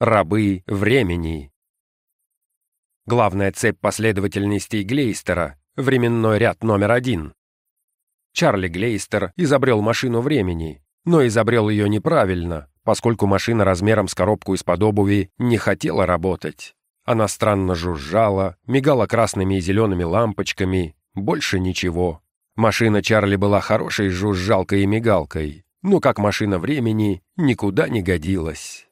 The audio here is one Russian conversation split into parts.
Рабы времени. Главная цепь последовательностей Глейстера — временной ряд номер один. Чарли Глейстер изобрел машину времени, но изобрел ее неправильно, поскольку машина размером с коробку из-под обуви не хотела работать. Она странно жужжала, мигала красными и зелеными лампочками, больше ничего. Машина Чарли была хорошей жужжалкой и мигалкой, но как машина времени никуда не годилась.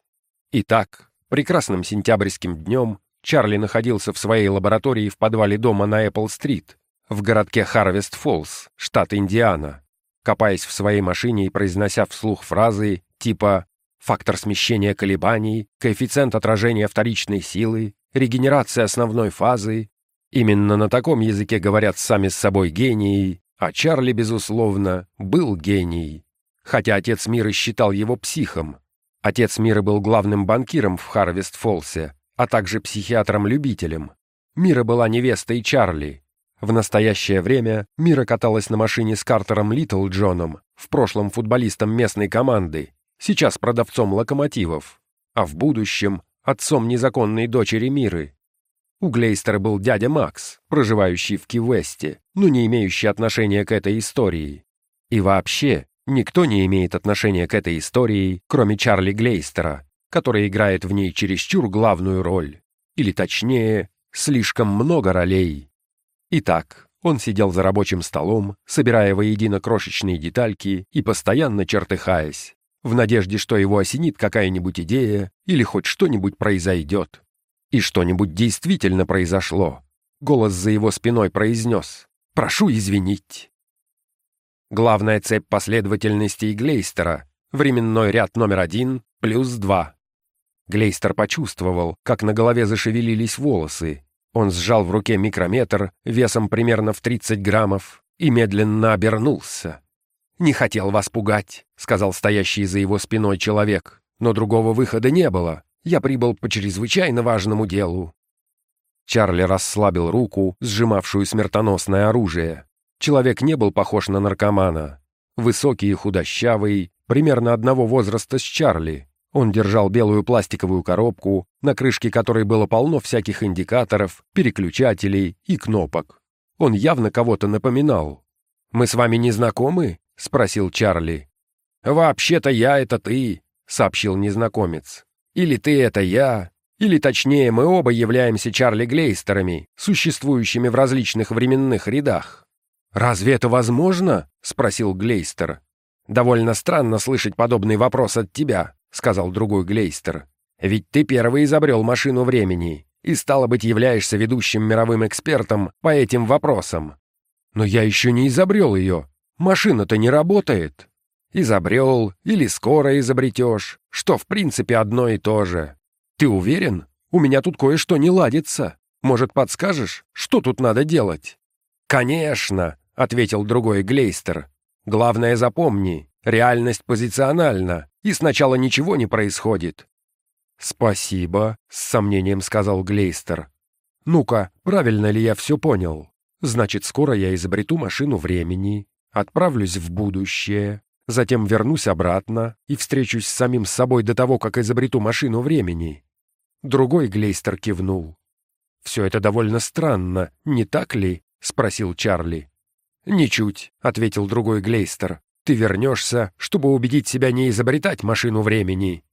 Итак, прекрасным сентябрьским днем Чарли находился в своей лаборатории в подвале дома на Эппл-стрит, в городке Харвест-Фоллс, штат Индиана, копаясь в своей машине и произнося вслух фразы типа «фактор смещения колебаний», «коэффициент отражения вторичной силы», «регенерация основной фазы». Именно на таком языке говорят сами с собой гении, а Чарли, безусловно, был гений. Хотя отец мира считал его психом, Отец Мира был главным банкиром в Харвест-Фолсе, а также психиатром-любителем. Мира была невестой Чарли. В настоящее время Мира каталась на машине с Картером Литл Джоном, в прошлом футболистом местной команды, сейчас продавцом локомотивов, а в будущем отцом незаконной дочери Миры. У Глейстера был дядя Макс, проживающий в Ки-Весте, но не имеющий отношения к этой истории. И вообще, Никто не имеет отношения к этой истории, кроме Чарли Глейстера, который играет в ней чересчур главную роль. Или точнее, слишком много ролей. Итак, он сидел за рабочим столом, собирая воедино крошечные детальки и постоянно чертыхаясь, в надежде, что его осенит какая-нибудь идея или хоть что-нибудь произойдет. И что-нибудь действительно произошло. Голос за его спиной произнес «Прошу извинить». Главная цепь последовательностей Глейстера, временной ряд номер один плюс два. Глейстер почувствовал, как на голове зашевелились волосы. Он сжал в руке микрометр весом примерно в 30 граммов и медленно обернулся. «Не хотел вас пугать», — сказал стоящий за его спиной человек, «но другого выхода не было. Я прибыл по чрезвычайно важному делу». Чарли расслабил руку, сжимавшую смертоносное оружие. Человек не был похож на наркомана. Высокий и худощавый, примерно одного возраста с Чарли. Он держал белую пластиковую коробку, на крышке которой было полно всяких индикаторов, переключателей и кнопок. Он явно кого-то напоминал. «Мы с вами не знакомы?» — спросил Чарли. «Вообще-то я — это ты», — сообщил незнакомец. «Или ты — это я, или точнее, мы оба являемся Чарли Глейстерами, существующими в различных временных рядах. «Разве это возможно?» — спросил Глейстер. «Довольно странно слышать подобный вопрос от тебя», — сказал другой Глейстер. «Ведь ты первый изобрел машину времени и, стало быть, являешься ведущим мировым экспертом по этим вопросам. Но я еще не изобрел ее. Машина-то не работает. Изобрел или скоро изобретешь, что в принципе одно и то же. Ты уверен? У меня тут кое-что не ладится. Может, подскажешь, что тут надо делать?» «Конечно!» — ответил другой Глейстер. «Главное запомни, реальность позициональна, и сначала ничего не происходит». «Спасибо», — с сомнением сказал Глейстер. «Ну-ка, правильно ли я все понял? Значит, скоро я изобрету машину времени, отправлюсь в будущее, затем вернусь обратно и встречусь с самим собой до того, как изобрету машину времени». Другой Глейстер кивнул. «Все это довольно странно, не так ли?» — спросил Чарли. «Ничуть», — ответил другой Глейстер. «Ты вернешься, чтобы убедить себя не изобретать машину времени».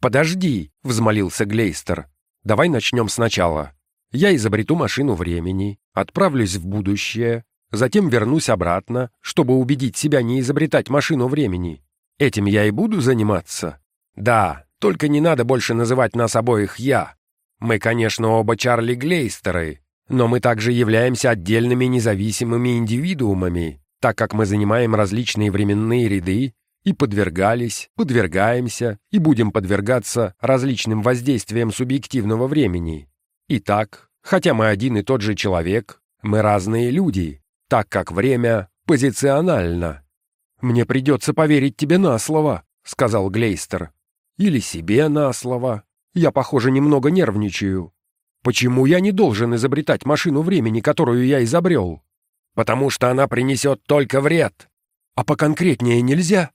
«Подожди», — взмолился Глейстер. «Давай начнем сначала. Я изобрету машину времени, отправлюсь в будущее, затем вернусь обратно, чтобы убедить себя не изобретать машину времени. Этим я и буду заниматься? Да, только не надо больше называть нас обоих «я». Мы, конечно, оба Чарли Глейстеры, но мы также являемся отдельными независимыми индивидуумами, так как мы занимаем различные временные ряды и подвергались, подвергаемся и будем подвергаться различным воздействиям субъективного времени. Итак, хотя мы один и тот же человек, мы разные люди, так как время позиционально. «Мне придется поверить тебе на слово», — сказал Глейстер. «Или себе на слово. Я, похоже, немного нервничаю. Почему я не должен изобретать машину времени, которую я изобрел? Потому что она принесет только вред. А поконкретнее нельзя?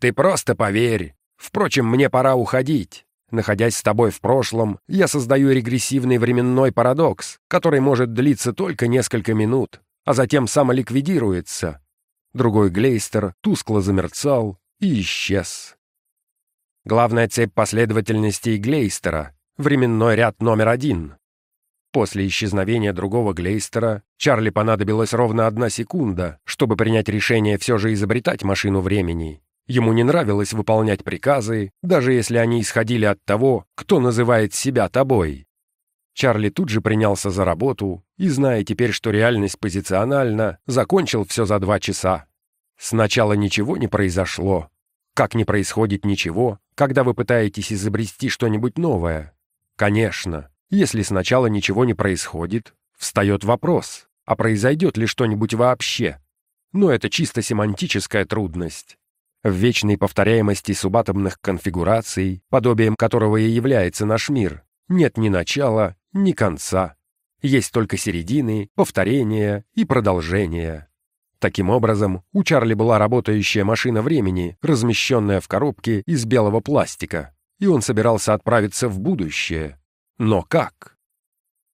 Ты просто поверь. Впрочем, мне пора уходить. Находясь с тобой в прошлом, я создаю регрессивный временной парадокс, который может длиться только несколько минут, а затем самоликвидируется. Другой глейстер тускло замерцал и исчез. Главная цепь последовательностей глейстера — временной ряд номер один. После исчезновения другого глейстера Чарли понадобилась ровно одна секунда, чтобы принять решение все же изобретать машину времени. Ему не нравилось выполнять приказы, даже если они исходили от того, кто называет себя тобой. Чарли тут же принялся за работу и, зная теперь, что реальность позициональна, закончил все за два часа. Сначала ничего не произошло. Как не происходит ничего, когда вы пытаетесь изобрести что-нибудь новое? Конечно, если сначала ничего не происходит, встает вопрос, а произойдет ли что-нибудь вообще? Но это чисто семантическая трудность. В вечной повторяемости субатомных конфигураций, подобием которого и является наш мир, нет ни начала, ни конца. Есть только середины, повторения и продолжения. Таким образом, у Чарли была работающая машина времени, размещенная в коробке из белого пластика, и он собирался отправиться в будущее, но как?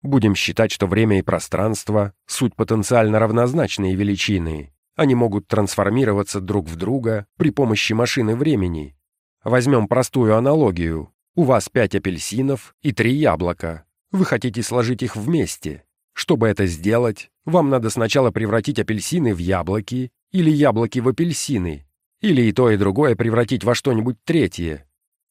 Будем считать, что время и пространство — суть потенциально равнозначные величины. Они могут трансформироваться друг в друга при помощи машины времени. Возьмем простую аналогию. У вас пять апельсинов и три яблока. Вы хотите сложить их вместе. Чтобы это сделать, вам надо сначала превратить апельсины в яблоки или яблоки в апельсины, или и то, и другое превратить во что-нибудь третье.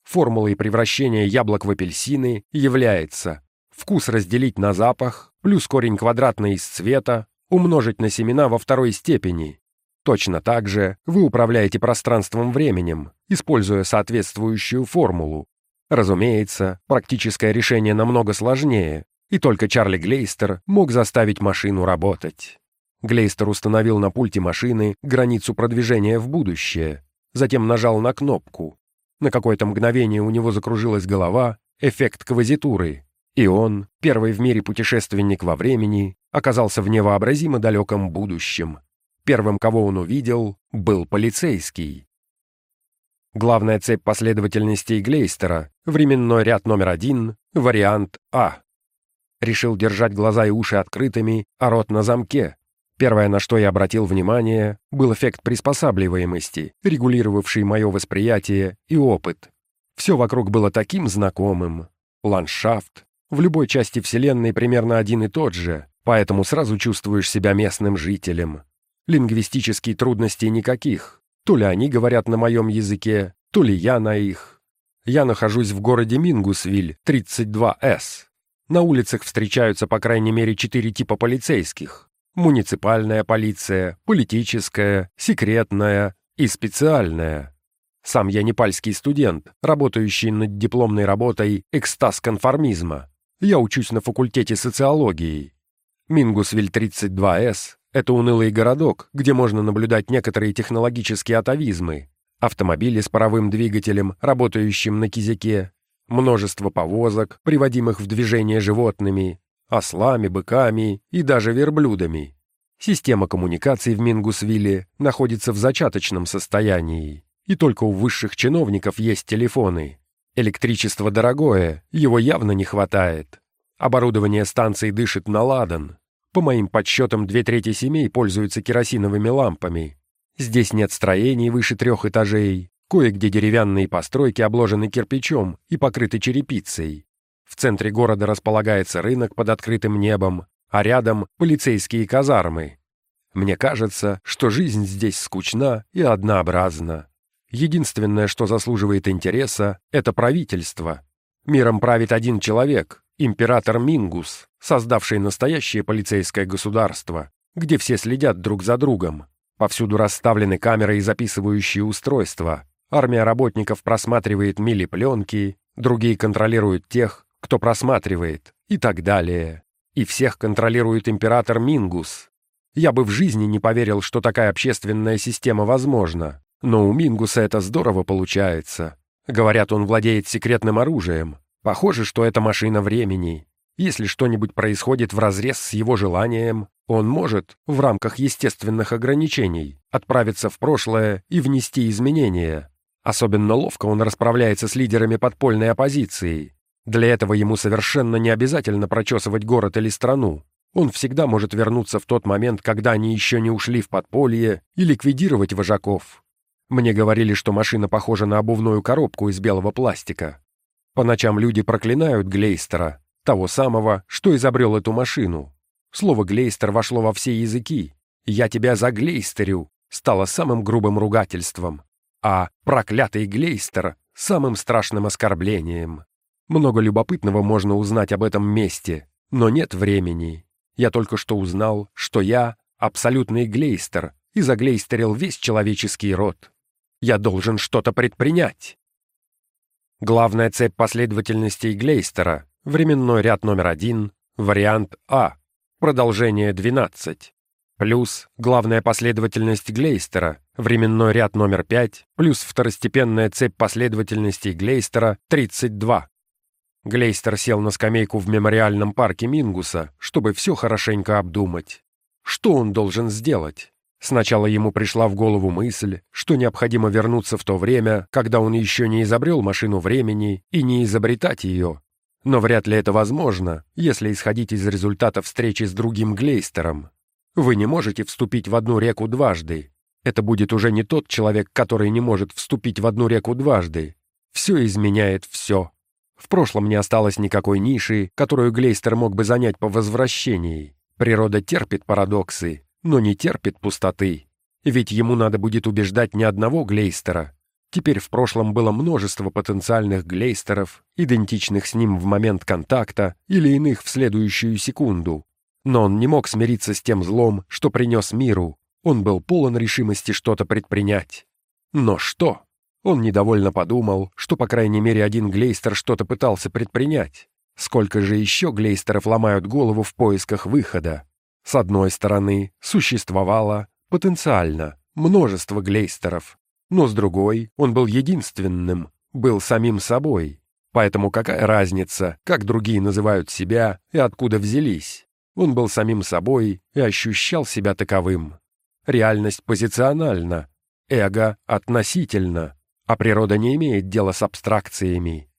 Формулой превращения яблок в апельсины является вкус разделить на запах, плюс корень квадратный из цвета, умножить на семена во второй степени. Точно так же вы управляете пространством-временем, используя соответствующую формулу. Разумеется, практическое решение намного сложнее, и только Чарли Глейстер мог заставить машину работать. Глейстер установил на пульте машины границу продвижения в будущее, затем нажал на кнопку, на какое-то мгновение у него закружилась голова, эффект квазитуры, и он, первый в мире путешественник во времени, оказался в невообразимо далеком будущем. Первым, кого он увидел, был полицейский. Главная цепь последовательностей Глейстера, временной ряд номер один, вариант А. Решил держать глаза и уши открытыми, а рот на замке, Первое, на что я обратил внимание, был эффект приспосабливаемости, регулировавший мое восприятие и опыт. Все вокруг было таким знакомым. Ландшафт. В любой части Вселенной примерно один и тот же, поэтому сразу чувствуешь себя местным жителем. Лингвистические трудности никаких. То ли они говорят на моем языке, то ли я на их. Я нахожусь в городе Мингусвиль, 32С. На улицах встречаются по крайней мере четыре типа полицейских муниципальная полиция, политическая, секретная и специальная. Сам я непальский студент, работающий над дипломной работой «Экстаз конформизма». Я учусь на факультете социологии. Мингусвиль 32С — это унылый городок, где можно наблюдать некоторые технологические атовизмы. Автомобили с паровым двигателем, работающим на кизяке, множество повозок, приводимых в движение животными, ослами, быками и даже верблюдами. Система коммуникаций в Мингусвилле находится в зачаточном состоянии, и только у высших чиновников есть телефоны. Электричество дорогое, его явно не хватает. Оборудование станции дышит на ладан. По моим подсчетам, две трети семей пользуются керосиновыми лампами. Здесь нет строений выше трех этажей, кое-где деревянные постройки обложены кирпичом и покрыты черепицей. В центре города располагается рынок под открытым небом, а рядом полицейские казармы. Мне кажется, что жизнь здесь скучна и однообразна. Единственное, что заслуживает интереса, это правительство. Миром правит один человек, император Мингус, создавший настоящее полицейское государство, где все следят друг за другом. Повсюду расставлены камеры и записывающие устройства. Армия работников просматривает мили пленки, другие контролируют тех, кто просматривает, и так далее. И всех контролирует император Мингус. Я бы в жизни не поверил, что такая общественная система возможна. Но у Мингуса это здорово получается. Говорят, он владеет секретным оружием. Похоже, что это машина времени. Если что-нибудь происходит вразрез с его желанием, он может, в рамках естественных ограничений, отправиться в прошлое и внести изменения. Особенно ловко он расправляется с лидерами подпольной оппозиции. Для этого ему совершенно не обязательно прочесывать город или страну. Он всегда может вернуться в тот момент, когда они еще не ушли в подполье, и ликвидировать вожаков. Мне говорили, что машина похожа на обувную коробку из белого пластика. По ночам люди проклинают Глейстера, того самого, что изобрел эту машину. Слово «глейстер» вошло во все языки. «Я тебя заглейстерю» стало самым грубым ругательством а проклятый Глейстер — самым страшным оскорблением. Много любопытного можно узнать об этом месте, но нет времени. Я только что узнал, что я — абсолютный Глейстер и заглейстерил весь человеческий род. Я должен что-то предпринять. Главная цепь последовательностей Глейстера, временной ряд номер один, вариант А, продолжение 12. Плюс главная последовательность Глейстера, временной ряд номер 5, плюс второстепенная цепь последовательностей Глейстера 32. Глейстер сел на скамейку в мемориальном парке Мингуса, чтобы все хорошенько обдумать. Что он должен сделать? Сначала ему пришла в голову мысль, что необходимо вернуться в то время, когда он еще не изобрел машину времени, и не изобретать ее. Но вряд ли это возможно, если исходить из результата встречи с другим Глейстером. Вы не можете вступить в одну реку дважды. Это будет уже не тот человек, который не может вступить в одну реку дважды. Все изменяет все. В прошлом не осталось никакой ниши, которую Глейстер мог бы занять по возвращении. Природа терпит парадоксы, но не терпит пустоты. Ведь ему надо будет убеждать не одного Глейстера. Теперь в прошлом было множество потенциальных Глейстеров, идентичных с ним в момент контакта или иных в следующую секунду, но он не мог смириться с тем злом, что принес миру. Он был полон решимости что-то предпринять. Но что? Он недовольно подумал, что по крайней мере один Глейстер что-то пытался предпринять. Сколько же еще Глейстеров ломают голову в поисках выхода? С одной стороны, существовало, потенциально, множество Глейстеров. Но с другой, он был единственным, был самим собой. Поэтому какая разница, как другие называют себя и откуда взялись? Он был самим собой и ощущал себя таковым. Реальность позициональна, эго относительно, а природа не имеет дела с абстракциями.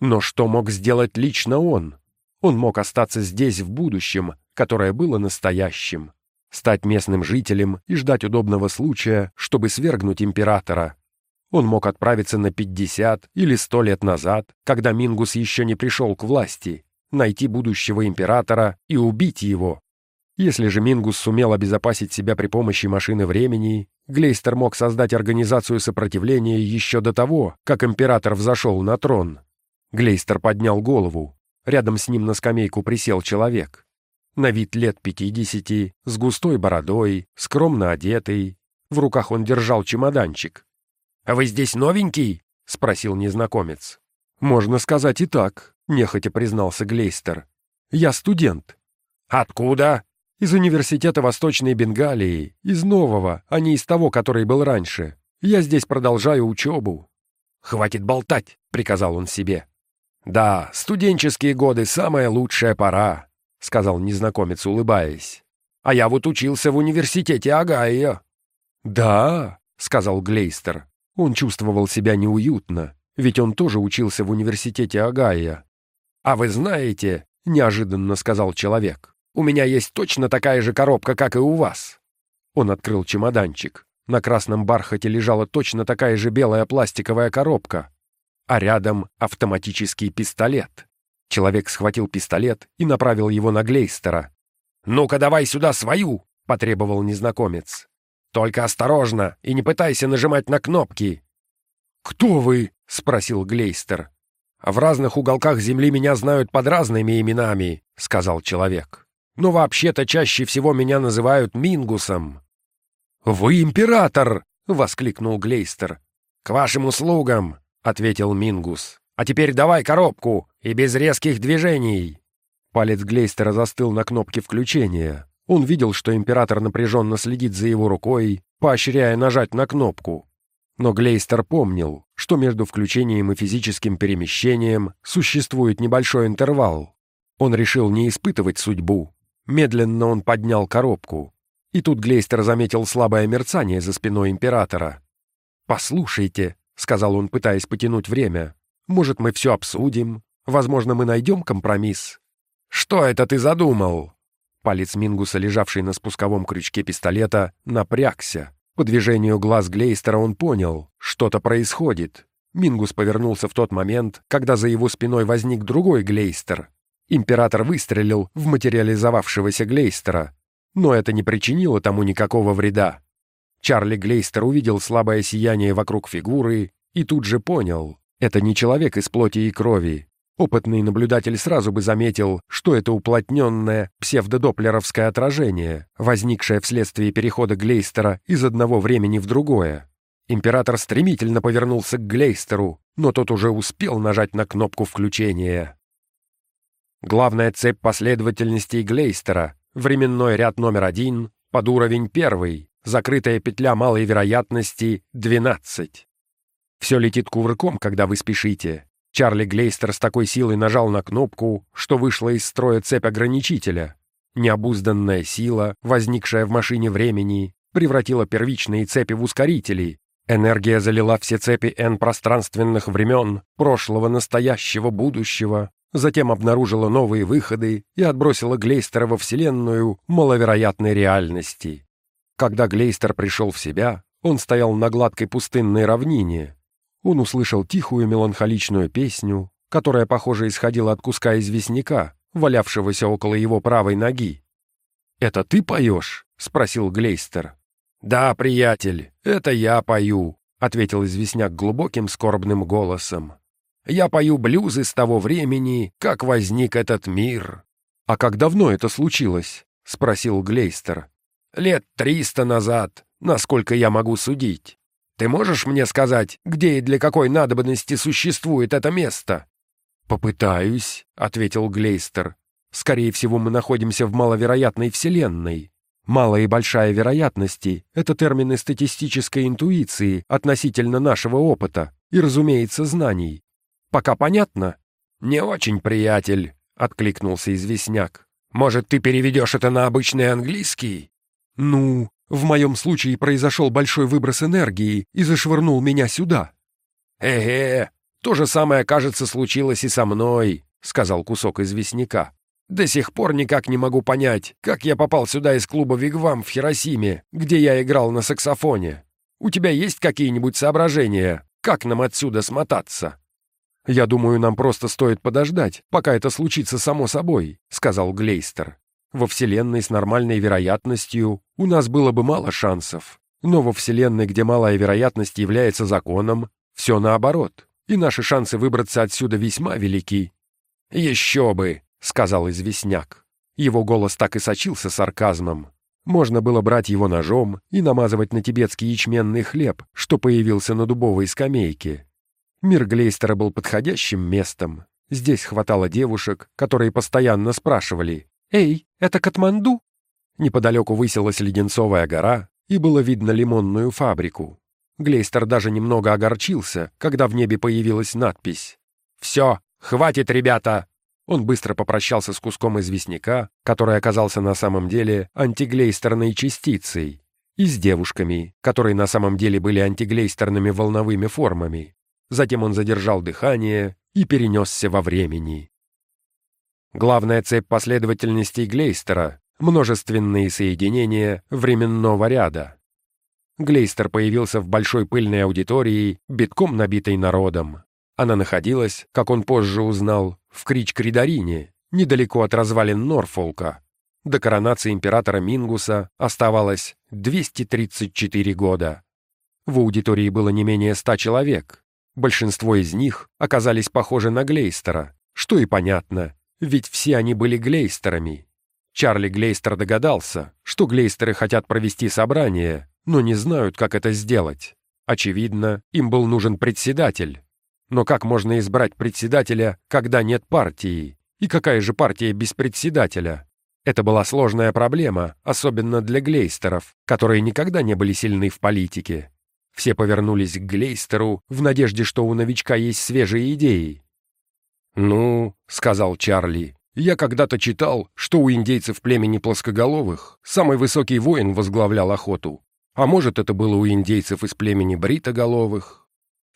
Но что мог сделать лично он? Он мог остаться здесь в будущем, которое было настоящим, стать местным жителем и ждать удобного случая, чтобы свергнуть императора. Он мог отправиться на 50 или 100 лет назад, когда Мингус еще не пришел к власти, найти будущего императора и убить его. Если же Мингус сумел обезопасить себя при помощи машины времени, Глейстер мог создать организацию сопротивления еще до того, как император взошел на трон. Глейстер поднял голову. Рядом с ним на скамейку присел человек. На вид лет пятидесяти, с густой бородой, скромно одетый. В руках он держал чемоданчик. «А вы здесь новенький?» — спросил незнакомец. «Можно сказать и так», нехотя признался Глейстер. «Я студент». «Откуда?» «Из университета Восточной Бенгалии, из нового, а не из того, который был раньше. Я здесь продолжаю учебу». «Хватит болтать», — приказал он себе. «Да, студенческие годы — самая лучшая пора», — сказал незнакомец, улыбаясь. «А я вот учился в университете Огайо». «Да», — сказал Глейстер. Он чувствовал себя неуютно, ведь он тоже учился в университете Огайо. «А вы знаете, — неожиданно сказал человек, — у меня есть точно такая же коробка, как и у вас». Он открыл чемоданчик. На красном бархате лежала точно такая же белая пластиковая коробка, а рядом автоматический пистолет. Человек схватил пистолет и направил его на Глейстера. «Ну-ка давай сюда свою!» — потребовал незнакомец. «Только осторожно и не пытайся нажимать на кнопки!» «Кто вы?» — спросил Глейстер. «В разных уголках Земли меня знают под разными именами», — сказал человек. «Но вообще-то чаще всего меня называют Мингусом». «Вы император!» — воскликнул Глейстер. «К вашим услугам!» — ответил Мингус. «А теперь давай коробку, и без резких движений!» Палец Глейстера застыл на кнопке включения. Он видел, что император напряженно следит за его рукой, поощряя нажать на кнопку. Но Глейстер помнил, что между включением и физическим перемещением существует небольшой интервал. Он решил не испытывать судьбу. Медленно он поднял коробку. И тут Глейстер заметил слабое мерцание за спиной императора. «Послушайте», — сказал он, пытаясь потянуть время. «Может, мы все обсудим? Возможно, мы найдем компромисс?» «Что это ты задумал?» Палец Мингуса, лежавший на спусковом крючке пистолета, напрягся. По движению глаз Глейстера он понял, что-то происходит. Мингус повернулся в тот момент, когда за его спиной возник другой Глейстер. Император выстрелил в материализовавшегося Глейстера, но это не причинило тому никакого вреда. Чарли Глейстер увидел слабое сияние вокруг фигуры и тут же понял, это не человек из плоти и крови. Опытный наблюдатель сразу бы заметил, что это уплотненное псевдодоплеровское отражение, возникшее вследствие перехода Глейстера из одного времени в другое. Император стремительно повернулся к Глейстеру, но тот уже успел нажать на кнопку включения. Главная цепь последовательностей Глейстера, временной ряд номер один, под уровень первый, закрытая петля малой вероятности 12. Все летит кувырком, когда вы спешите. Чарли Глейстер с такой силой нажал на кнопку, что вышла из строя цепь ограничителя. Необузданная сила, возникшая в машине времени, превратила первичные цепи в ускорители, Энергия залила все цепи N пространственных времен, прошлого, настоящего, будущего, затем обнаружила новые выходы и отбросила Глейстера во Вселенную маловероятной реальности. Когда Глейстер пришел в себя, он стоял на гладкой пустынной равнине. Он услышал тихую меланхоличную песню, которая, похоже, исходила от куска известняка, валявшегося около его правой ноги. «Это ты поешь?» — спросил Глейстер. «Да, приятель, это я пою», — ответил известняк глубоким скорбным голосом. «Я пою блюзы с того времени, как возник этот мир». «А как давно это случилось?» — спросил Глейстер. «Лет триста назад, насколько я могу судить. Ты можешь мне сказать, где и для какой надобности существует это место?» «Попытаюсь», — ответил Глейстер. «Скорее всего, мы находимся в маловероятной вселенной. Малая и большая вероятности — это термины статистической интуиции относительно нашего опыта и, разумеется, знаний. Пока понятно? «Не очень, приятель», — откликнулся известняк. «Может, ты переведешь это на обычный английский?» «Ну, в моем случае произошел большой выброс энергии и зашвырнул меня сюда». «Эге, то же самое, кажется, случилось и со мной», — сказал кусок известняка. До сих пор никак не могу понять, как я попал сюда из клуба «Вигвам» в Хиросиме, где я играл на саксофоне. У тебя есть какие-нибудь соображения, как нам отсюда смотаться?» «Я думаю, нам просто стоит подождать, пока это случится само собой», — сказал Глейстер. «Во Вселенной с нормальной вероятностью у нас было бы мало шансов, но во Вселенной, где малая вероятность является законом, все наоборот, и наши шансы выбраться отсюда весьма велики». «Еще бы!» — сказал известняк. Его голос так и сочился сарказмом. Можно было брать его ножом и намазывать на тибетский ячменный хлеб, что появился на дубовой скамейке. Мир Глейстера был подходящим местом. Здесь хватало девушек, которые постоянно спрашивали «Эй, это Катманду?» Неподалеку высилась леденцовая гора, и было видно лимонную фабрику. Глейстер даже немного огорчился, когда в небе появилась надпись «Все, хватит, ребята, он быстро попрощался с куском известняка, который оказался на самом деле антиглейстерной частицей, и с девушками, которые на самом деле были антиглейстерными волновыми формами. Затем он задержал дыхание и перенесся во времени. Главная цепь последовательностей Глейстера — множественные соединения временного ряда. Глейстер появился в большой пыльной аудитории, битком набитой народом. Она находилась, как он позже узнал, в Крич-Кридарине, недалеко от развалин Норфолка. До коронации императора Мингуса оставалось 234 года. В аудитории было не менее ста человек. Большинство из них оказались похожи на Глейстера, что и понятно, ведь все они были Глейстерами. Чарли Глейстер догадался, что Глейстеры хотят провести собрание, но не знают, как это сделать. Очевидно, им был нужен председатель. Но как можно избрать председателя, когда нет партии? И какая же партия без председателя? Это была сложная проблема, особенно для глейстеров, которые никогда не были сильны в политике. Все повернулись к глейстеру в надежде, что у новичка есть свежие идеи. «Ну», — сказал Чарли, — «я когда-то читал, что у индейцев племени плоскоголовых самый высокий воин возглавлял охоту. А может, это было у индейцев из племени бритоголовых?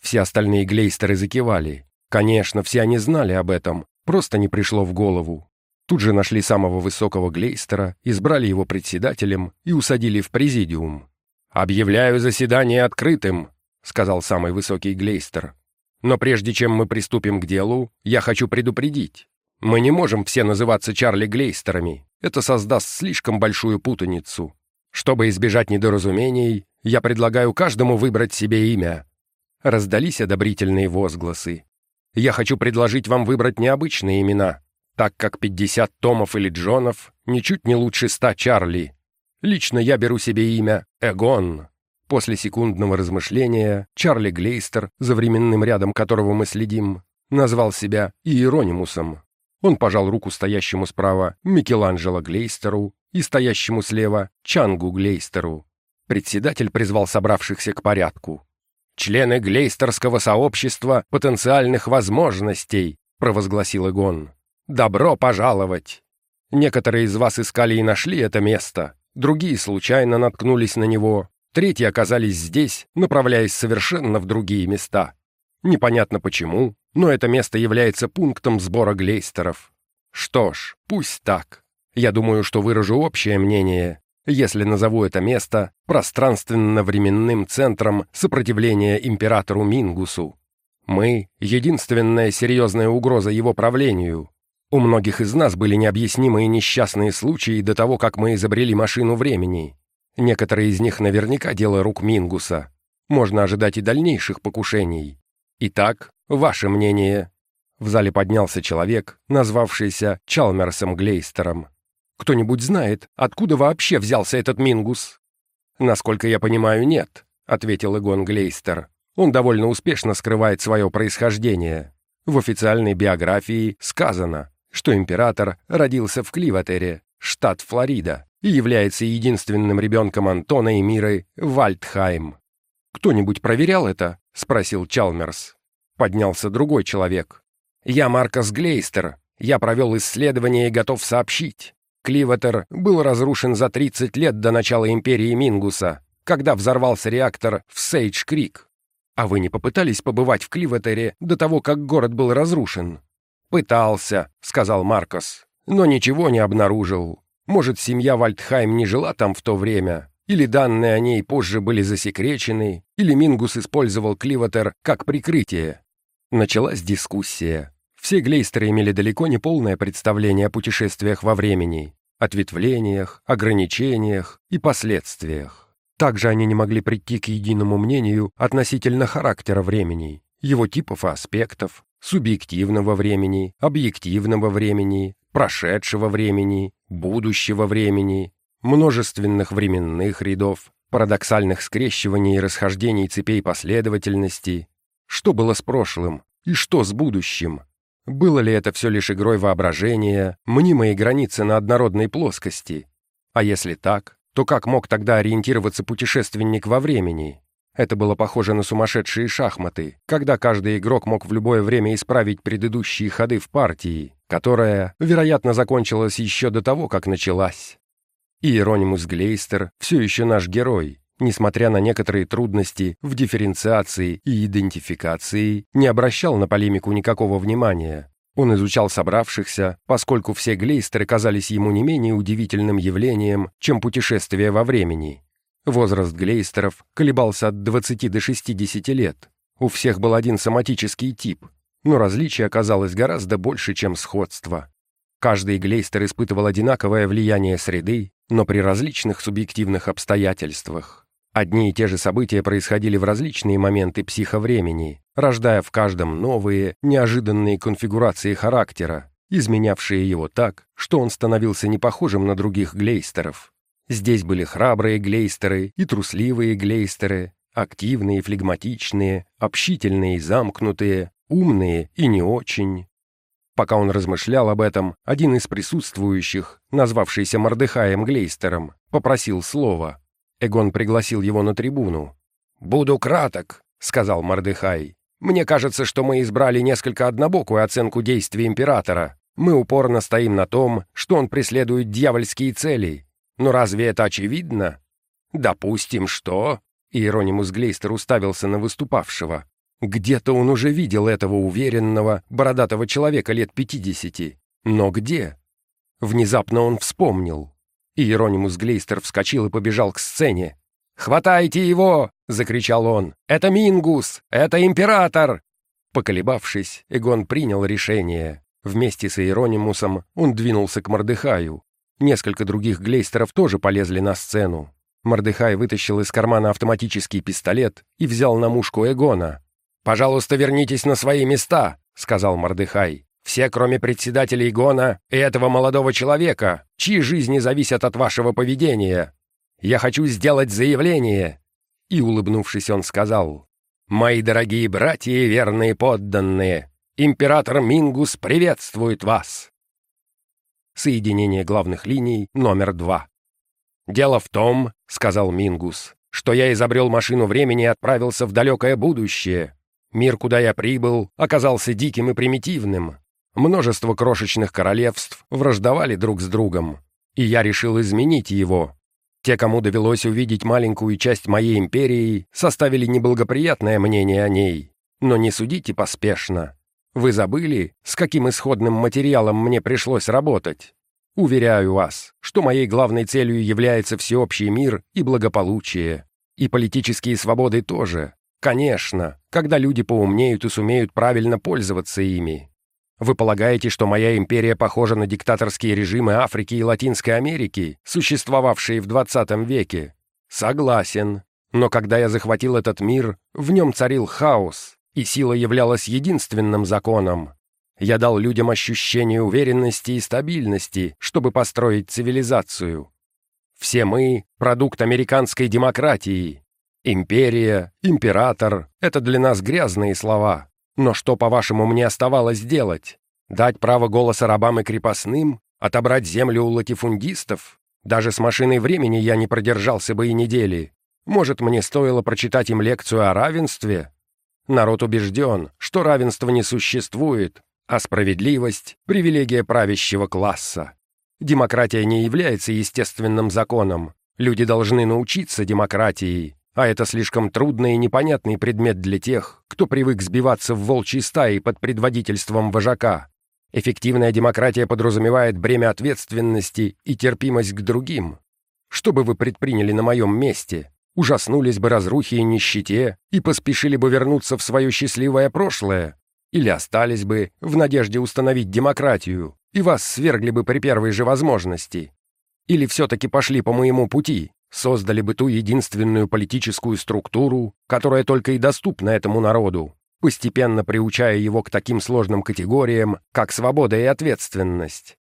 Все остальные глейстеры закивали. Конечно, все они знали об этом, просто не пришло в голову. Тут же нашли самого высокого глейстера, избрали его председателем и усадили в президиум. «Объявляю заседание открытым», — сказал самый высокий глейстер. «Но прежде чем мы приступим к делу, я хочу предупредить. Мы не можем все называться Чарли Глейстерами. Это создаст слишком большую путаницу. Чтобы избежать недоразумений, я предлагаю каждому выбрать себе имя». Раздались одобрительные возгласы. «Я хочу предложить вам выбрать необычные имена, так как 50 Томов или Джонов ничуть не лучше 100 Чарли. Лично я беру себе имя Эгон». После секундного размышления Чарли Глейстер, за временным рядом которого мы следим, назвал себя Иеронимусом. Он пожал руку стоящему справа Микеланджело Глейстеру и стоящему слева Чангу Глейстеру. Председатель призвал собравшихся к порядку. «Члены Глейстерского сообщества потенциальных возможностей», провозгласил Игон. «Добро пожаловать! Некоторые из вас искали и нашли это место, другие случайно наткнулись на него, третьи оказались здесь, направляясь совершенно в другие места. Непонятно почему, но это место является пунктом сбора глейстеров. Что ж, пусть так. Я думаю, что выражу общее мнение, если назову это место пространственно-временным центром сопротивления императору Мингусу. Мы — единственная серьезная угроза его правлению. У многих из нас были необъяснимые несчастные случаи до того, как мы изобрели машину времени. Некоторые из них наверняка дело рук Мингуса. Можно ожидать и дальнейших покушений. Итак, ваше мнение?» В зале поднялся человек, назвавшийся Чалмерсом Глейстером. «Кто-нибудь знает, откуда вообще взялся этот Мингус?» «Насколько я понимаю, нет», — ответил Игон Глейстер. «Он довольно успешно скрывает свое происхождение. В официальной биографии сказано, что император родился в Кливатере, штат Флорида, и является единственным ребенком Антона и Миры Вальдхайм. «Кто-нибудь проверял это?» — спросил Чалмерс. Поднялся другой человек. «Я Маркос Глейстер. Я провел исследование и готов сообщить. Кливотер был разрушен за 30 лет до начала империи Мингуса, когда взорвался реактор в Сейдж-Крик. А вы не попытались побывать в Кливотере до того, как город был разрушен?» «Пытался», — сказал Маркос, — «но ничего не обнаружил. Может, семья Вальдхайм не жила там в то время, или данные о ней позже были засекречены, или Мингус использовал Кливотер как прикрытие. Началась дискуссия. Все глейстеры имели далеко не полное представление о путешествиях во времени, ответвлениях, ограничениях и последствиях. Также они не могли прийти к единому мнению относительно характера времени, его типов и аспектов, субъективного времени, объективного времени, прошедшего времени, будущего времени, множественных временных рядов, парадоксальных скрещиваний и расхождений цепей последовательности. Что было с прошлым и что с будущим? Было ли это все лишь игрой воображения, мнимые границы на однородной плоскости? А если так, то как мог тогда ориентироваться путешественник во времени? Это было похоже на сумасшедшие шахматы, когда каждый игрок мог в любое время исправить предыдущие ходы в партии, которая, вероятно, закончилась еще до того, как началась. Иеронимус Глейстер все еще наш герой, несмотря на некоторые трудности в дифференциации и идентификации, не обращал на полемику никакого внимания. Он изучал собравшихся, поскольку все глейстеры казались ему не менее удивительным явлением, чем путешествие во времени. Возраст глейстеров колебался от 20 до 60 лет. У всех был один соматический тип, но различие оказалось гораздо больше, чем сходство. Каждый глейстер испытывал одинаковое влияние среды, но при различных субъективных обстоятельствах. Одни и те же события происходили в различные моменты психовремени, рождая в каждом новые, неожиданные конфигурации характера, изменявшие его так, что он становился не похожим на других глейстеров. Здесь были храбрые глейстеры и трусливые глейстеры, активные и флегматичные, общительные и замкнутые, умные и не очень, Пока он размышлял об этом, один из присутствующих, назвавшийся Мордыхаем Глейстером, попросил слова. Эгон пригласил его на трибуну. «Буду краток», — сказал Мордыхай. «Мне кажется, что мы избрали несколько однобокую оценку действий императора. Мы упорно стоим на том, что он преследует дьявольские цели. Но разве это очевидно?» «Допустим, что...» Иеронимус Глейстер уставился на выступавшего. Где-то он уже видел этого уверенного, бородатого человека лет пятидесяти. Но где? Внезапно он вспомнил. Иеронимус Глейстер вскочил и побежал к сцене. «Хватайте его!» — закричал он. «Это Мингус! Это император!» Поколебавшись, Эгон принял решение. Вместе с Иеронимусом он двинулся к Мордыхаю. Несколько других глейстеров тоже полезли на сцену. Мордыхай вытащил из кармана автоматический пистолет и взял на мушку Эгона. «Пожалуйста, вернитесь на свои места», — сказал Мордыхай. «Все, кроме председателя Игона и этого молодого человека, чьи жизни зависят от вашего поведения. Я хочу сделать заявление». И, улыбнувшись, он сказал, «Мои дорогие братья и верные подданные, император Мингус приветствует вас». Соединение главных линий номер два. «Дело в том, — сказал Мингус, — что я изобрел машину времени и отправился в далекое будущее. Мир, куда я прибыл, оказался диким и примитивным. Множество крошечных королевств враждовали друг с другом, и я решил изменить его. Те, кому довелось увидеть маленькую часть моей империи, составили неблагоприятное мнение о ней. Но не судите поспешно. Вы забыли, с каким исходным материалом мне пришлось работать? Уверяю вас, что моей главной целью является всеобщий мир и благополучие. И политические свободы тоже. Конечно, когда люди поумнеют и сумеют правильно пользоваться ими. Вы полагаете, что моя империя похожа на диктаторские режимы Африки и Латинской Америки, существовавшие в 20 веке? Согласен. Но когда я захватил этот мир, в нем царил хаос, и сила являлась единственным законом. Я дал людям ощущение уверенности и стабильности, чтобы построить цивилизацию. Все мы — продукт американской демократии. Империя, император — это для нас грязные слова. Но что, по-вашему, мне оставалось делать? Дать право голоса рабам и крепостным? Отобрать землю у латифундистов? Даже с машиной времени я не продержался бы и недели. Может, мне стоило прочитать им лекцию о равенстве? Народ убежден, что равенство не существует, а справедливость — привилегия правящего класса. Демократия не является естественным законом. Люди должны научиться демократии, а это слишком трудный и непонятный предмет для тех, кто привык сбиваться в волчьи стаи под предводительством вожака. Эффективная демократия подразумевает бремя ответственности и терпимость к другим. Что бы вы предприняли на моем месте? Ужаснулись бы разрухи и нищете и поспешили бы вернуться в свое счастливое прошлое? или остались бы в надежде установить демократию, и вас свергли бы при первой же возможности, или все-таки пошли по моему пути, создали бы ту единственную политическую структуру, которая только и доступна этому народу, постепенно приучая его к таким сложным категориям, как свобода и ответственность.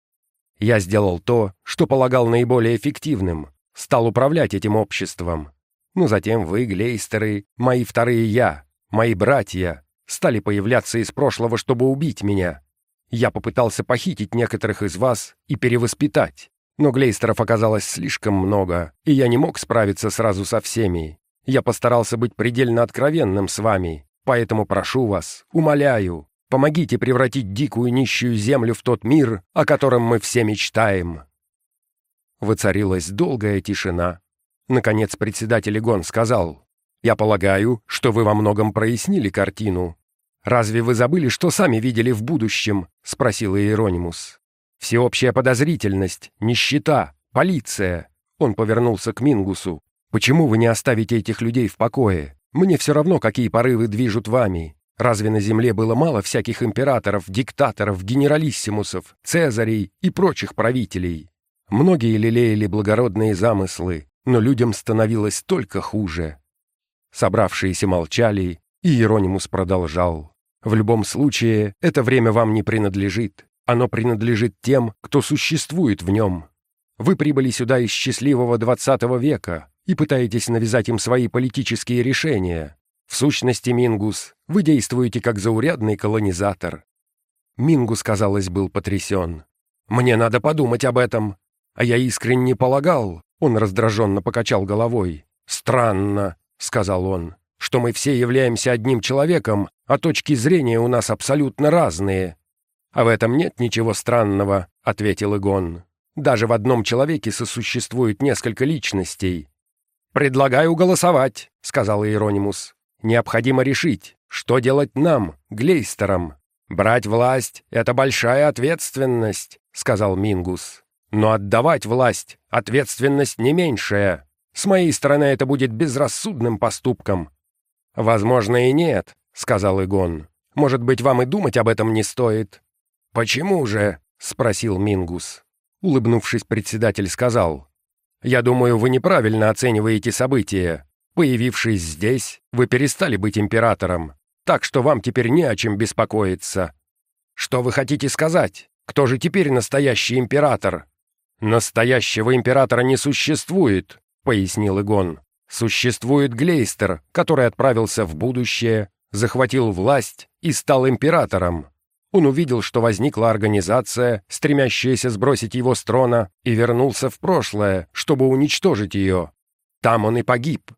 Я сделал то, что полагал наиболее эффективным, стал управлять этим обществом. Но затем вы, глейстеры, мои вторые я, мои братья, стали появляться из прошлого, чтобы убить меня. Я попытался похитить некоторых из вас и перевоспитать, но глейстеров оказалось слишком много, и я не мог справиться сразу со всеми. Я постарался быть предельно откровенным с вами, поэтому прошу вас, умоляю, помогите превратить дикую нищую землю в тот мир, о котором мы все мечтаем». Воцарилась долгая тишина. Наконец председатель Игон сказал, «Я полагаю, что вы во многом прояснили картину, «Разве вы забыли, что сами видели в будущем?» — спросил Иеронимус. «Всеобщая подозрительность, нищета, полиция». Он повернулся к Мингусу. «Почему вы не оставите этих людей в покое? Мне все равно, какие порывы движут вами. Разве на земле было мало всяких императоров, диктаторов, генералиссимусов, цезарей и прочих правителей? Многие лелеяли благородные замыслы, но людям становилось только хуже». Собравшиеся молчали, и Иеронимус продолжал. «В любом случае, это время вам не принадлежит. Оно принадлежит тем, кто существует в нем. Вы прибыли сюда из счастливого двадцатого века и пытаетесь навязать им свои политические решения. В сущности, Мингус, вы действуете как заурядный колонизатор». Мингус, казалось, был потрясен. «Мне надо подумать об этом. А я искренне полагал...» Он раздраженно покачал головой. «Странно», — сказал он что мы все являемся одним человеком, а точки зрения у нас абсолютно разные». «А в этом нет ничего странного», — ответил Игон. «Даже в одном человеке сосуществует несколько личностей». «Предлагаю голосовать», — сказал Иеронимус. «Необходимо решить, Что делать нам, глейстерам? Брать власть — это большая ответственность, сказал Мингус. Но отдавать власть — ответственность не меньшая. С моей стороны это будет безрассудным поступком. Возможно и нет, сказал Игон. Может быть, вам и думать об этом не стоит. Почему же? спросил Мингус. Улыбнувшись, председатель сказал. «Я думаю, вы неправильно оцениваете события. Появившись здесь, вы перестали быть императором, так что вам теперь не о чем беспокоиться. Что вы хотите сказать? Кто же теперь настоящий император?» «Настоящего императора не существует», — пояснил Игон. «Существует Глейстер, который отправился в будущее, захватил власть и стал императором. Он увидел, что возникла организация, стремящаяся сбросить его с трона, и вернулся в прошлое, чтобы уничтожить ее. Там он и погиб.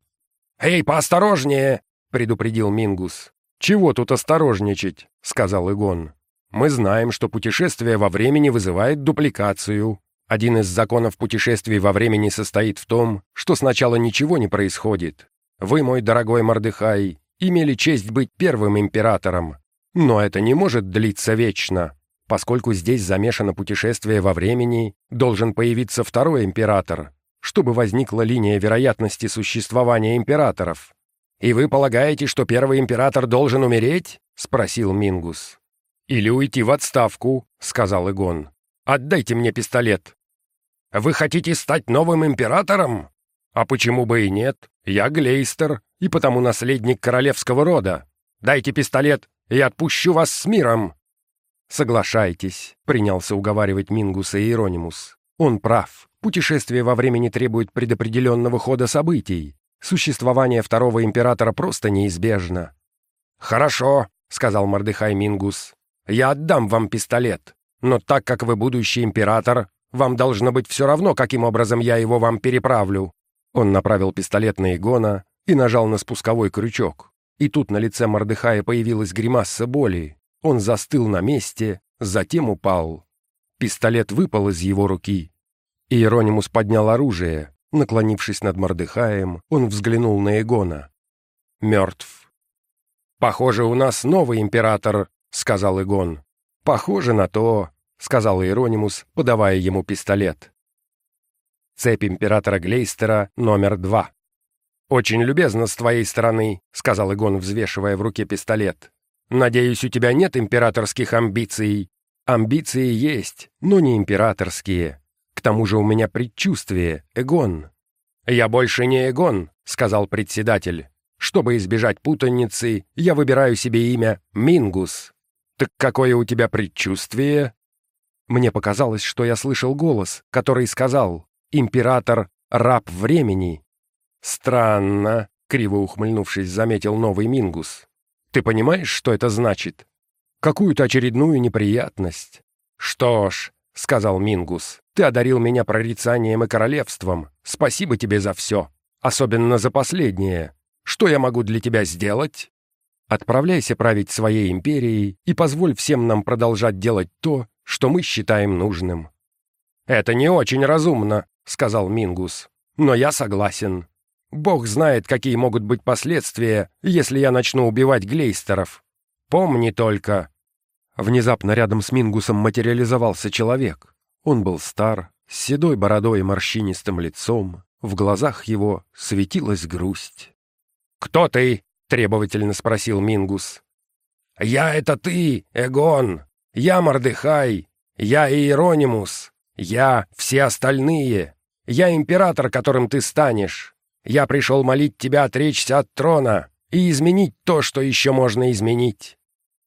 «Эй, поосторожнее!» — предупредил Мингус. «Чего тут осторожничать?» — сказал Игон. «Мы знаем, что путешествие во времени вызывает дупликацию. Один из законов путешествий во времени состоит в том, что сначала ничего не происходит. Вы, мой дорогой Мордыхай, имели честь быть первым императором, но это не может длиться вечно. Поскольку здесь замешано путешествие во времени, должен появиться второй император, чтобы возникла линия вероятности существования императоров. «И вы полагаете, что первый император должен умереть?» — спросил Мингус. «Или уйти в отставку», — сказал Игон. «Отдайте мне пистолет». «Вы хотите стать новым императором?» «А почему бы и нет? Я Глейстер, и потому наследник королевского рода. Дайте пистолет, и отпущу вас с миром!» «Соглашайтесь», — принялся уговаривать Мингуса и Иронимус. «Он прав. Путешествие во времени требует предопределенного хода событий. Существование второго императора просто неизбежно». «Хорошо», — сказал Мордыхай Мингус. «Я отдам вам пистолет. Но так как вы будущий император, вам должно быть все равно, каким образом я его вам переправлю». Он направил пистолет на Игона и нажал на спусковой крючок. И тут на лице Мордыхая появилась гримаса боли. Он застыл на месте, затем упал. Пистолет выпал из его руки. Иеронимус поднял оружие. Наклонившись над Мордыхаем, он взглянул на Эгона. Мертв. «Похоже, у нас новый император», — сказал Эгон. «Похоже на то», — сказал Иеронимус, подавая ему пистолет. Цепь императора Глейстера номер два. «Очень любезно с твоей стороны», — сказал Игон, взвешивая в руке пистолет. «Надеюсь, у тебя нет императорских амбиций?» «Амбиции есть, но не императорские. К тому же у меня предчувствие, Эгон». «Я больше не Эгон», — сказал председатель. «Чтобы избежать путаницы, я выбираю себе имя Мингус». «Так какое у тебя предчувствие?» Мне показалось, что я слышал голос, который сказал «Император — раб времени». «Странно», — криво ухмыльнувшись, заметил новый Мингус. «Ты понимаешь, что это значит? Какую-то очередную неприятность». «Что ж», — сказал Мингус, — «ты одарил меня прорицанием и королевством. Спасибо тебе за все, особенно за последнее. Что я могу для тебя сделать?» «Отправляйся править своей империей и позволь всем нам продолжать делать то, что мы считаем нужным». «Это не очень разумно», — сказал Мингус, — «но я согласен». Бог знает, какие могут быть последствия, если я начну убивать глейстеров. Помни только...» Внезапно рядом с Мингусом материализовался человек. Он был стар, с седой бородой и морщинистым лицом. В глазах его светилась грусть. «Кто ты?» — требовательно спросил Мингус. «Я — это ты, Эгон. Я Мордыхай. Я Иеронимус. Я — все остальные. Я император, которым ты станешь. Я пришел молить тебя отречься от трона и изменить то, что еще можно изменить».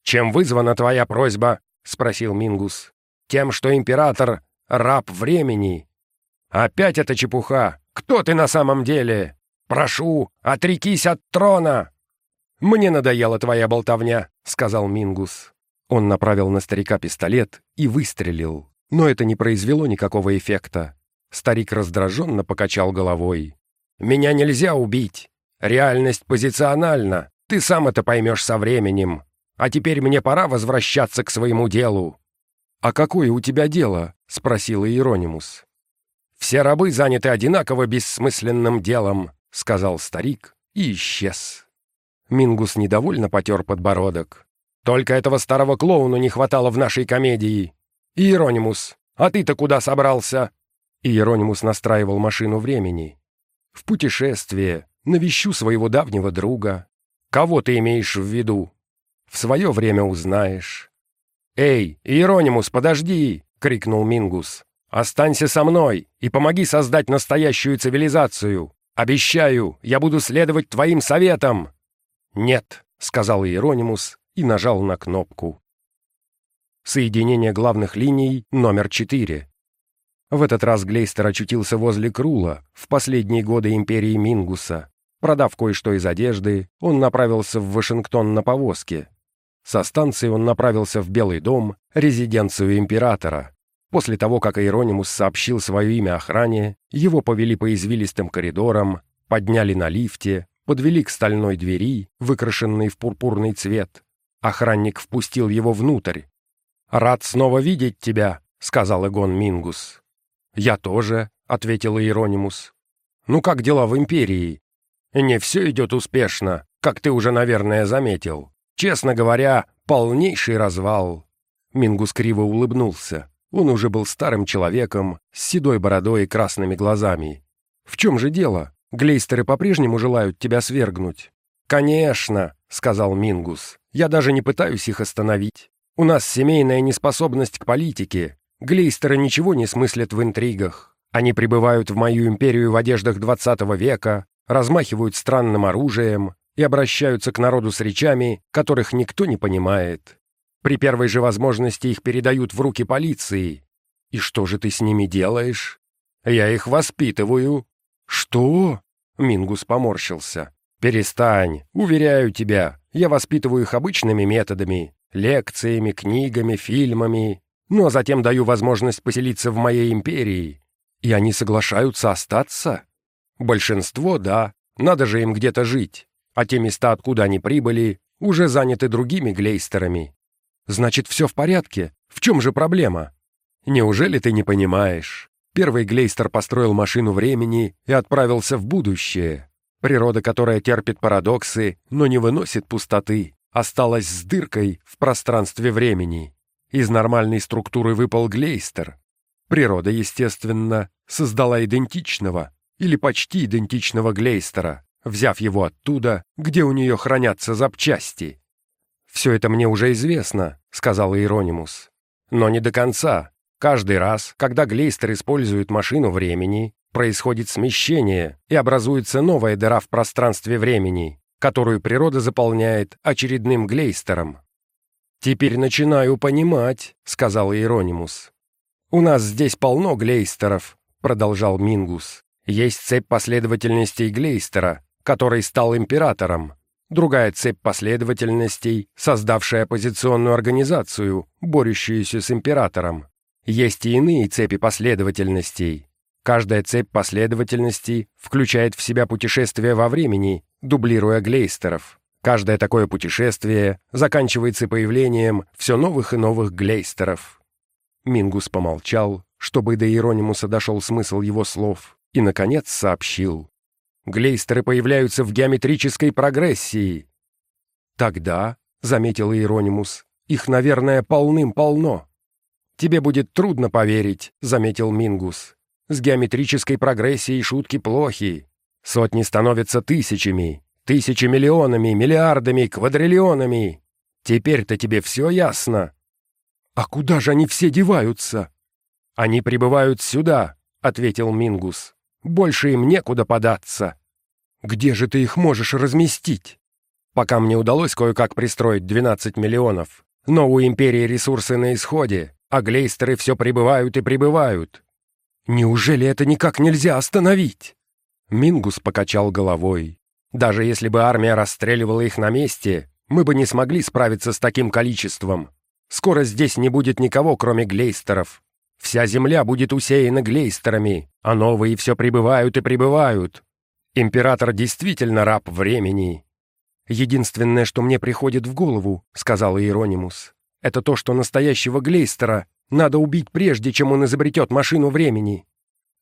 «Чем вызвана твоя просьба?» — спросил Мингус. «Тем, что император — раб времени». «Опять эта чепуха! Кто ты на самом деле? Прошу, отрекись от трона!» «Мне надоела твоя болтовня», — сказал Мингус. Он направил на старика пистолет и выстрелил, но это не произвело никакого эффекта. Старик раздраженно покачал головой. Меня нельзя убить. Реальность позициональна. Ты сам это поймешь со временем. А теперь мне пора возвращаться к своему делу». «А какое у тебя дело?» — спросил Иеронимус. «Все рабы заняты одинаково бессмысленным делом», — сказал старик и исчез. Мингус недовольно потер подбородок. «Только этого старого клоуна не хватало в нашей комедии. Иеронимус, а ты-то куда собрался?» Иеронимус настраивал машину времени. «В путешествие, навещу своего давнего друга. Кого ты имеешь в виду? В свое время узнаешь». «Эй, Иеронимус, подожди!» — крикнул Мингус. «Останься со мной и помоги создать настоящую цивилизацию. Обещаю, я буду следовать твоим советам!» «Нет», — сказал Иеронимус и нажал на кнопку. Соединение главных линий номер 4. В этот раз Глейстер очутился возле Крула, в последние годы империи Мингуса. Продав кое-что из одежды, он направился в Вашингтон на повозке. Со станции он направился в Белый дом, резиденцию императора. После того, как Иеронимус сообщил свое имя охране, его повели по извилистым коридорам, подняли на лифте, подвели к стальной двери, выкрашенной в пурпурный цвет. Охранник впустил его внутрь. «Рад снова видеть тебя», — сказал Эгон Мингус. «Я тоже», — ответил Иеронимус. «Ну как дела в Империи?» «Не все идет успешно, как ты уже, наверное, заметил. Честно говоря, полнейший развал». Мингус криво улыбнулся. Он уже был старым человеком, с седой бородой и красными глазами. «В чем же дело? Глейстеры по-прежнему желают тебя свергнуть?» «Конечно», — сказал Мингус. «Я даже не пытаюсь их остановить. У нас семейная неспособность к политике. Глейстеры ничего не смыслят в интригах. Они прибывают в мою империю в одеждах двадцатого века, размахивают странным оружием и обращаются к народу с речами, которых никто не понимает. При первой же возможности их передают в руки полиции. И что же ты с ними делаешь? Я их воспитываю. Что? Мингус поморщился. «Перестань, уверяю тебя, я воспитываю их обычными методами, лекциями, книгами, фильмами, но затем даю возможность поселиться в моей империи. И они соглашаются остаться? Большинство — да, надо же им где-то жить, а те места, откуда они прибыли, уже заняты другими глейстерами. Значит, все в порядке? В чем же проблема? Неужели ты не понимаешь? Первый глейстер построил машину времени и отправился в будущее. Природа, которая терпит парадоксы, но не выносит пустоты, осталась с дыркой в пространстве времени. Из нормальной структуры выпал глейстер. Природа, естественно, создала идентичного или почти идентичного глейстера, взяв его оттуда, где у нее хранятся запчасти. «Все это мне уже известно», — сказал Иеронимус. «Но не до конца. Каждый раз, когда Глейстер использует машину времени, происходит смещение и образуется новая дыра в пространстве времени, которую природа заполняет очередным Глейстером. «Теперь начинаю понимать», — сказал Иеронимус. «У нас здесь полно Глейстеров», — продолжал Мингус. «Есть цепь последовательностей Глейстера, который стал императором. Другая цепь последовательностей, создавшая оппозиционную организацию, борющуюся с императором. Есть и иные цепи последовательностей. Каждая цепь последовательностей включает в себя путешествие во времени, дублируя глейстеров. Каждое такое путешествие заканчивается появлением все новых и новых глейстеров. Мингус помолчал, чтобы до Иеронимуса дошел смысл его слов, и, наконец, сообщил. Глейстеры появляются в геометрической прогрессии. Тогда, — заметил Иеронимус, — их, наверное, полным-полно. «Тебе будет трудно поверить», — заметил Мингус. «С геометрической прогрессией шутки плохи. Сотни становятся тысячами, тысячи миллионами, миллиардами, квадриллионами. Теперь-то тебе все ясно». «А куда же они все деваются?» «Они прибывают сюда», — ответил Мингус. «Больше им некуда податься». «Где же ты их можешь разместить?» «Пока мне удалось кое-как пристроить 12 миллионов, но у Империи ресурсы на исходе, а глейстеры все прибывают и прибывают. Неужели это никак нельзя остановить? Мингус покачал головой. Даже если бы армия расстреливала их на месте, мы бы не смогли справиться с таким количеством. Скоро здесь не будет никого, кроме глейстеров. Вся земля будет усеяна глейстерами, а новые все прибывают и прибывают. Император действительно раб времени. «Единственное, что мне приходит в голову», — сказал Иеронимус, это то, что настоящего Глейстера надо убить прежде, чем он изобретет машину времени.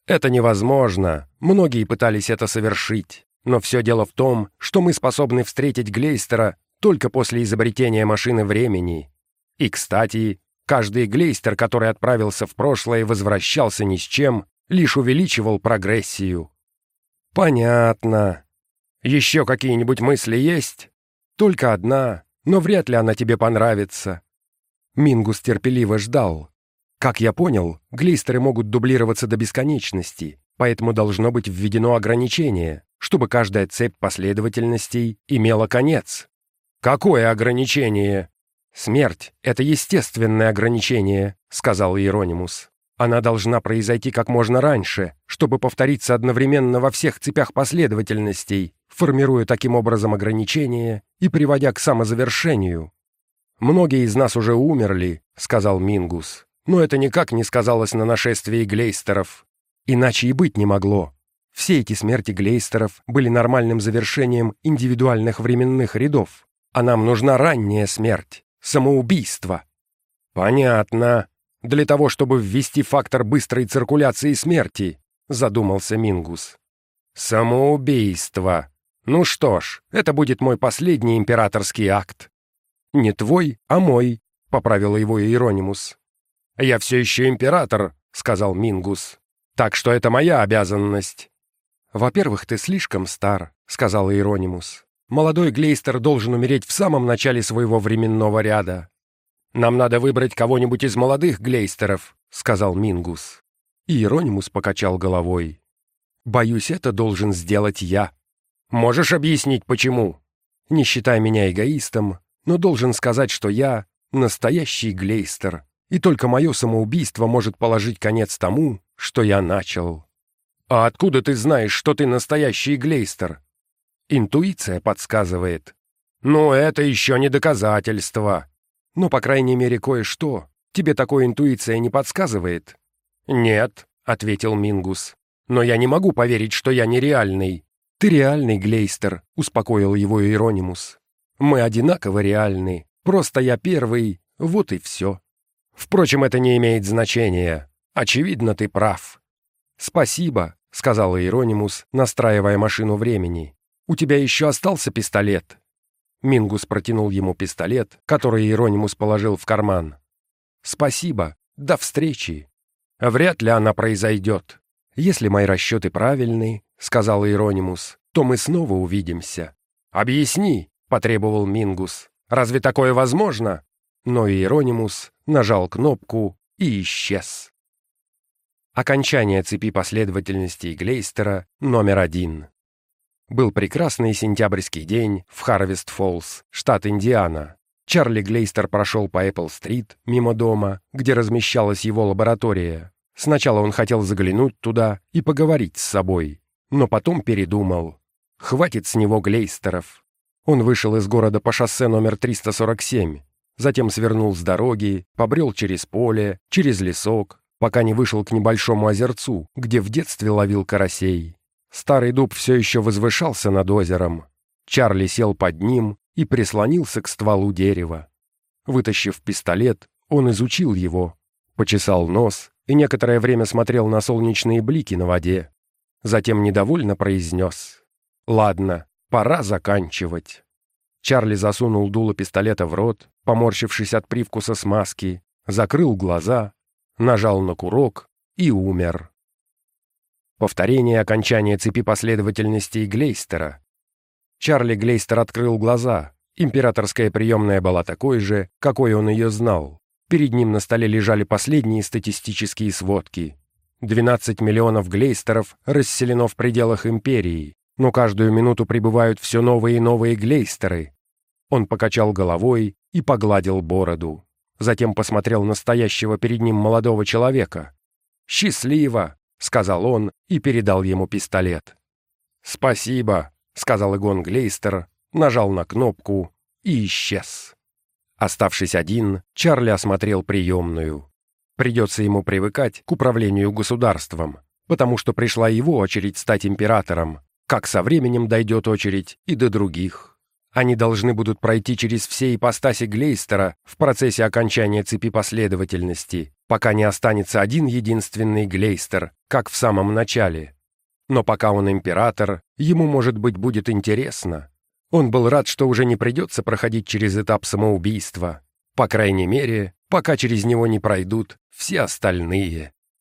Это невозможно. Многие пытались это совершить. Но все дело в том, что мы способны встретить Глейстера только после изобретения машины времени. И, кстати, каждый Глейстер, который отправился в прошлое, возвращался ни с чем, лишь увеличивал прогрессию. Понятно. Еще какие-нибудь мысли есть? Только одна, но вряд ли она тебе понравится. Мингус терпеливо ждал. Как я понял, глистеры могут дублироваться до бесконечности, поэтому должно быть введено ограничение, чтобы каждая цепь последовательностей имела конец. Какое ограничение? Смерть — это естественное ограничение, сказал Иеронимус. Она должна произойти как можно раньше, чтобы повториться одновременно во всех цепях последовательностей, формируя таким образом ограничения и приводя к самозавершению. «Многие из нас уже умерли», — сказал Мингус, «но это никак не сказалось на нашествии глейстеров. Иначе и быть не могло. Все эти смерти глейстеров были нормальным завершением индивидуальных временных рядов, а нам нужна ранняя смерть, самоубийство». «Понятно. Для того, чтобы ввести фактор быстрой циркуляции смерти», — задумался Мингус. «Самоубийство. Ну что ж, это будет мой последний императорский акт. «Не твой, а мой», — поправила его Иеронимус. «Я все еще император», — сказал Мингус. «Так что это моя обязанность». «Во-первых, ты слишком стар», — сказал Иеронимус. «Молодой Глейстер должен умереть в самом начале своего временного ряда». «Нам надо выбрать кого-нибудь из молодых Глейстеров», — сказал Мингус. Иеронимус покачал головой. «Боюсь, это должен сделать я». «Можешь объяснить, почему?» «Не считай меня эгоистом, но должен сказать, что я настоящий глейстер, и только мое самоубийство может положить конец тому, что я начал. А откуда ты знаешь, что ты настоящий глейстер? Интуиция подсказывает. Но это еще не доказательство. Но, по крайней мере, кое-что. Тебе такой интуиция не подсказывает? Нет, — ответил Мингус. «Но я не могу поверить, что я нереальный». «Ты реальный, Глейстер», — успокоил его Иеронимус. Мы одинаково реальны, просто я первый, вот и все. Впрочем, это не имеет значения. Очевидно, ты прав. Спасибо, сказал Иеронимус, настраивая машину времени. У тебя еще остался пистолет? Мингус протянул ему пистолет, который Иеронимус положил в карман. «Спасибо. До встречи. Вряд ли она произойдет. Если мои расчеты правильны, — сказал Иеронимус, — то мы снова увидимся. Объясни, потребовал Мингус. «Разве такое возможно?» Но Иеронимус нажал кнопку и исчез. Окончание цепи последовательностей Глейстера номер один. Был прекрасный сентябрьский день в Харвест-Фоллс, штат Индиана. Чарли Глейстер прошел по Эппл-стрит, мимо дома, где размещалась его лаборатория. Сначала он хотел заглянуть туда и поговорить с собой, но потом передумал. Хватит с него Глейстеров. Он вышел из города по шоссе номер 347, затем свернул с дороги, побрел через поле, через лесок, пока не вышел к небольшому озерцу, где в детстве ловил карасей. Старый дуб все еще возвышался над озером. Чарли сел под ним и прислонился к стволу дерева. Вытащив пистолет, он изучил его, почесал нос и некоторое время смотрел на солнечные блики на воде. Затем недовольно произнес «Ладно, Пора заканчивать. Чарли засунул дуло пистолета в рот, поморщившись от привкуса смазки, закрыл глаза, нажал на курок и умер. Повторение окончания цепи последовательностей Глейстера. Чарли Глейстер открыл глаза. Императорская приемная была такой же, какой он ее знал. Перед ним на столе лежали последние статистические сводки. 12 миллионов глейстеров расселено в пределах империи, но каждую минуту прибывают все новые и новые глейстеры. Он покачал головой и погладил бороду. Затем посмотрел на стоящего перед ним молодого человека. «Счастливо!» — сказал он и передал ему пистолет. «Спасибо!» — сказал Игон Глейстер, нажал на кнопку и исчез. Оставшись один, Чарли осмотрел приемную. Придется ему привыкать к управлению государством, потому что пришла его очередь стать императором, как со временем дойдет очередь и до других. Они должны будут пройти через все ипостаси Глейстера в процессе окончания цепи последовательности, пока не останется один единственный Глейстер, как в самом начале. Но пока он император, ему, может быть, будет интересно. Он был рад, что уже не придется проходить через этап самоубийства. По крайней мере, пока через него не пройдут все остальные.